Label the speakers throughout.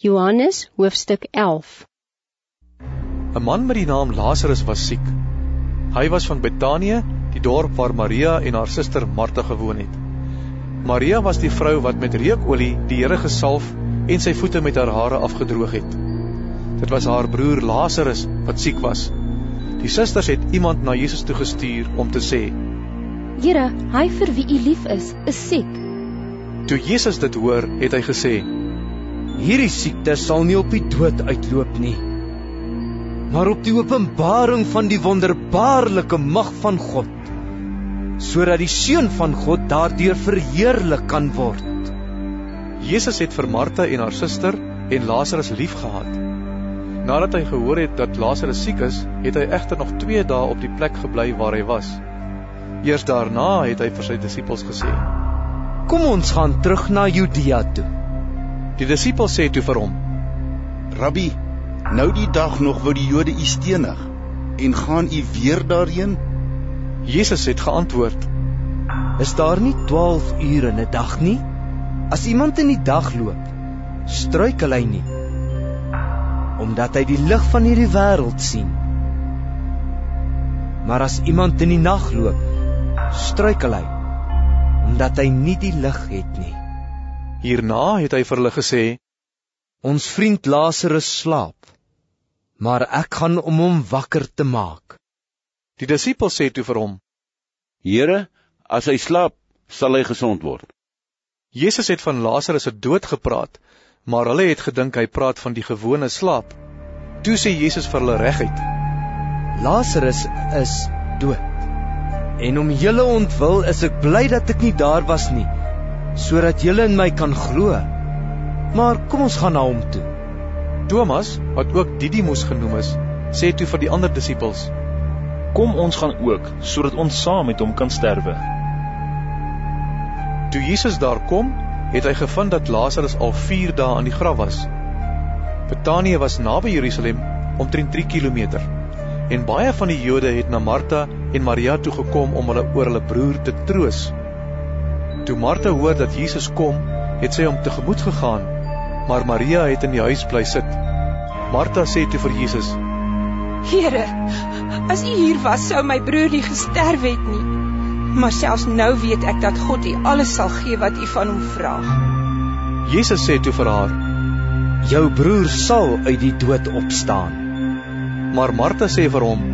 Speaker 1: Johannes hoofstuk 11
Speaker 2: 'n Man met die naam Lazarus was siek. Hy was van Betanië, die dorp waar Maria en haar suster Martha gewoon het. Maria was die vrou wat met reukolie die Here gesalf en sy voete met haar hare afgedroog het. Dit was haar broer Lazarus wat siek was. Die susters het iemand na Jesus toe gestuur om te sê:
Speaker 3: Here, hy vir wie u lief is, is siek.
Speaker 2: Toe Jesus dit hoor, het hy gesê:
Speaker 4: Hierdie siekte sal nie op die dood uitloop nie, maar op die openbaring van die wonderbaarlike mag van God, sodat die seun van God daardeur verheerlik kan word.
Speaker 2: Jesus het vir Martha en haar suster en Lazarus liefgehad. Nadat hy gehoor het dat Lazarus siek is, het hy egter nog 2 dae op die plek gebly waar hy was. Eers daarna het hy vir sy disippels gesê:
Speaker 4: "Kom ons gaan terug na Judea toe."
Speaker 2: Die disipels sê toe vir hom:
Speaker 5: Rabbi, nou die dag nog wou die Jode u stenig en gaan u weer daarheen?
Speaker 2: Jesus het geantwoord:
Speaker 4: Is daar nie 12 ure in 'n dag nie? As iemand in die dag loop, struikel hy nie, omdat hy die lig van hierdie wêreld sien. Maar as iemand in die nag loop, struikel hy, omdat hy nie die lig het nie.
Speaker 2: Hierna het hy vir hulle gesê:
Speaker 4: Ons vriend Lazarus slaap, maar ek gaan om hom wakker te maak.
Speaker 2: Die disipels sê toe vir hom:
Speaker 6: Here, as hy slaap, sal hy gesond word.
Speaker 2: Jesus het van Lazarus se dood gepraat, maar hulle het gedink hy praat van die gewone slaap. Toe sê Jesus vir hulle reguit:
Speaker 4: Lazarus is dood. En om julle ontwil is ek bly dat ek nie daar was nie sodat julle in my kan glo. Maar kom ons gaan na hom toe.
Speaker 2: Thomas, wat ook Didimus genoem is, sê toe vir die ander disippels:
Speaker 7: Kom ons gaan ook sodat ons saam met hom kan sterwe.
Speaker 2: Toe Jesus daar kom, het hy gevind dat Lazarus al 4 dae aan die graf was. Betanië was naby Jerusalem, omtrent 3 km. En baie van die Jode het na Martha en Maria toe gekom om hulle oor hulle broer te troos. Toe Martha hoor dat Jesus kom, het sy hom tegemoet gegaan, maar Maria het in die huis bly sit. Martha sê toe vir Jesus:
Speaker 8: Here, as U hier was, sou my broer nie gesterf het nie. Maar selfs nou weet ek dat God U alles sal gee wat U van hom vra.
Speaker 2: Jesus sê toe vir haar:
Speaker 4: Jou broer sal uit die dood opstaan.
Speaker 2: Maar Martha sê vir hom: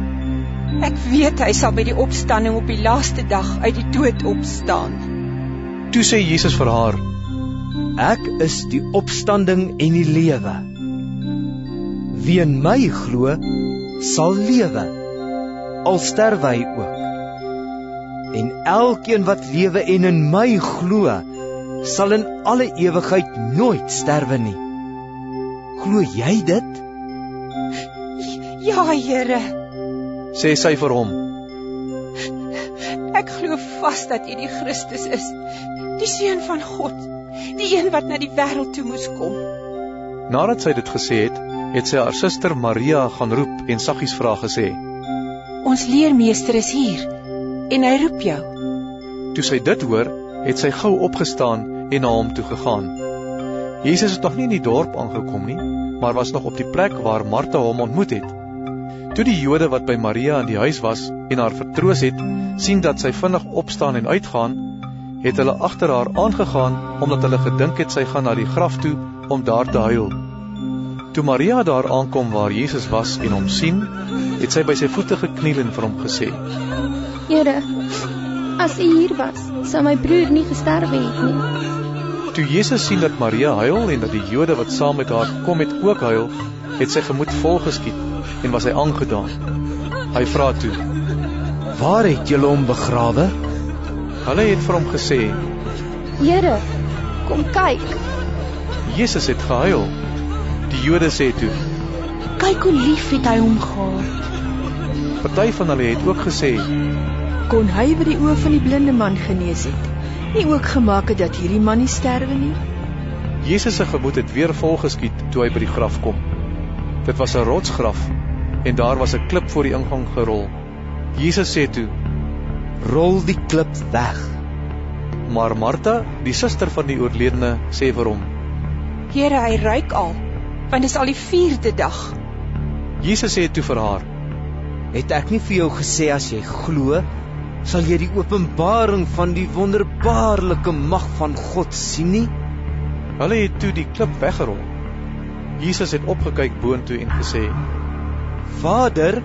Speaker 8: Ek weet hy sal by die opstanding op die laaste dag uit die dood opstaan.
Speaker 2: Toe sê Jesus vir haar:
Speaker 4: Ek is die opstanding en die lewe. Wie in my glo, sal lewe al sterwe hy ook. En elkeen wat lewe en in my glo, sal in alle ewigheid nooit sterwe nie. Glo jy dit?
Speaker 8: Ja, Here,
Speaker 2: sê sy vir hom.
Speaker 8: Ek glo vas dat U die Christus is, die seun van God, die een wat na die wêreld toe moes kom.
Speaker 2: Nadat sy dit gesê het, het sy haar suster Maria gaan roep en saggies vra gesê:
Speaker 8: Ons leermeester is hier en hy roep jou.
Speaker 2: Toe sy dit hoor, het sy gou opgestaan en na hom toe gegaan. Jesus het nog nie in die dorp aangekom nie, maar was nog op die plek waar Martha hom ontmoet het. Toe die Jode wat by Maria in die huis was en haar vertroos het, sien dat sy vinnig opstaan en uitgaan, het hulle agter haar aangegaan omdat hulle gedink het sy gaan na die graf toe om daar te huil. Toe Maria daar aankom waar Jesus was en hom sien, het sy by sy voete gekniel en vir hom gesê:
Speaker 3: Here, as U hier was, sou my broer nie gesterf het nie.
Speaker 2: Toe Jesus sien dat Maria huil en dat die Jode wat saam met haar kom het ook huil, het sy gemoed vol geskiet en was hy aangedaan. Hy vra toe:
Speaker 4: "Waar het julle hom begrawe?"
Speaker 2: Hulle het vir hom gesê:
Speaker 3: "Here, kom kyk."
Speaker 2: Jesus het gehuil. Die Jode sê toe:
Speaker 9: "Kyk hoe lief het hy hom gehad."
Speaker 2: Party van hulle het ook gesê:
Speaker 9: "Kon hy by die oë van die blinde man genees het? Nie ook gemaak het dat hierdie man nie sterwe nie?"
Speaker 2: Jesus se gemoed het weer volgeskiet toe hy by die graf kom. Dit was 'n rotsgraf en daar was 'n klip voor die ingang gerol. Jesus sê toe:
Speaker 4: rol die klip weg.
Speaker 2: Maar Martha, die suster van die oorledene, sê vir hom:
Speaker 8: Here, hy ruik al want dit is al die 4de dag.
Speaker 2: Jesus sê toe vir haar:
Speaker 4: Het ek nie vir jou gesê as jy glo, sal jy die openbaring van die wonderbaarlike mag van God sien nie?
Speaker 2: Hulle het toe die klip weggerol. Jesus het opgekyk boontoe en gesê:
Speaker 4: Vader,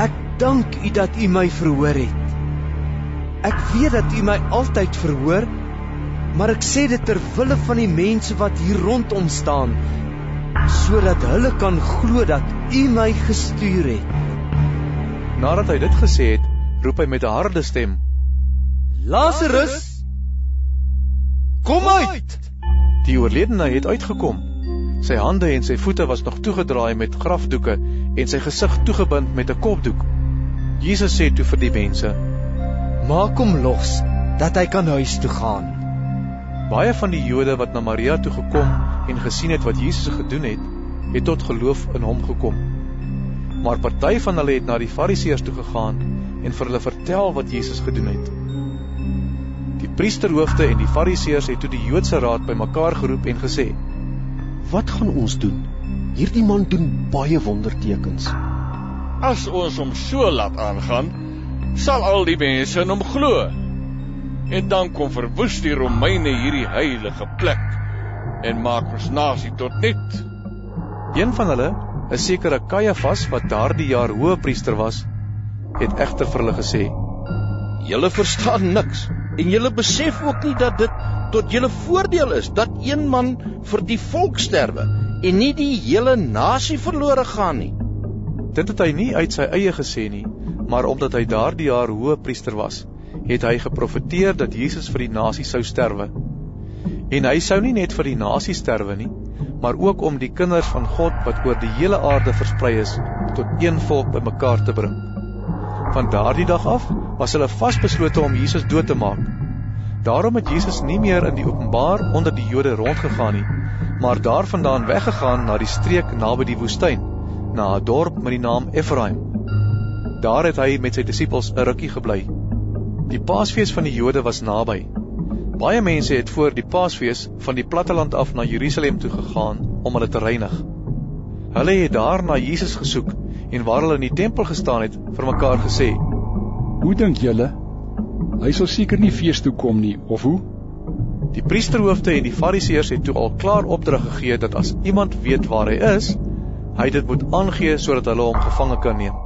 Speaker 4: ek dank U dat U my verhoor het. Ek weet dat U my altyd verhoor, maar ek sê dit ter wille van die mense wat hier rondom staan, sodat hulle kan glo dat U my gestuur het.
Speaker 2: Nadat hy dit gesê het, roep hy met 'n harde stem:
Speaker 4: Lazarus, kom uit!
Speaker 2: Die oorledene het uitgekom. Sy hande en sy voete was nog toegedraai met grafdoeke en sy gesig toegebind met 'n kopdoek. Jesus sê toe vir die mense:
Speaker 4: Maak hom los dat hy kan huis toe gaan.
Speaker 2: Baie van die Jode wat na Maria toe gekom en gesien het wat Jesus gedoen het, het tot geloof in hom gekom. Maar party van hulle het na die Fariseërs toe gegaan en vir hulle vertel wat Jesus gedoen het. Die priesterhoofde en die Fariseërs het toe die Joodse raad bymekaar geroep en gesê:
Speaker 10: "Wat gaan ons doen? Hierdie man doen baie wondertekens.
Speaker 6: As ons hom so laat aangaan, sal al die mense in hom glo. En dan kom verwoes die Romeine hierdie heilige plek en maak ons nasie tot nut.
Speaker 2: Een van hulle, 'n sekere Kajafas wat daardie jaar hoëpriester was, het egter vir hulle gesê:
Speaker 10: "Julle verstaan niks en julle besef ook nie dat dit tot julle voordeel is dat een man vir die volk sterwe en nie die hele nasie verlore gaan nie."
Speaker 2: Dit het hy nie uit sy eie gesê nie, maar omdat hy daardie jaar hoëpriester was, het hy geprofeteer dat Jesus vir die nasie sou sterwe. En hy sou nie net vir die nasie sterwe nie, maar ook om die kinders van God wat oor die hele aarde versprei is, tot een volk bymekaar te bring. Van daardie dag af was hulle vasbeslote om Jesus dood te maak. Daarom het Jesus nie meer in die openbaar onder die Jode rondgegaan nie, maar daarvandaan weggegaan na die streek naby die woestyn, na 'n dorp met die naam Efraim Daar het hy met sy disippels 'n rukkie gebly. Die Paasfees van die Jode was naby. Baie mense het voor die Paasfees van die platteland af na Jerusalem toe gegaan om hulle te reinig. Hulle het daar na Jesus gesoek en waar hulle in die tempel gestaan het, vir mekaar gesê:
Speaker 11: "Hoe dink julle? Hy sal seker nie fees toe kom nie, of hoe?"
Speaker 2: Die priesterhoofde en die fariseërs het toe al klaar opdrag gegee dat as iemand weet waar hy is, hy dit moet aangee sodat hulle hom gevange kan neem.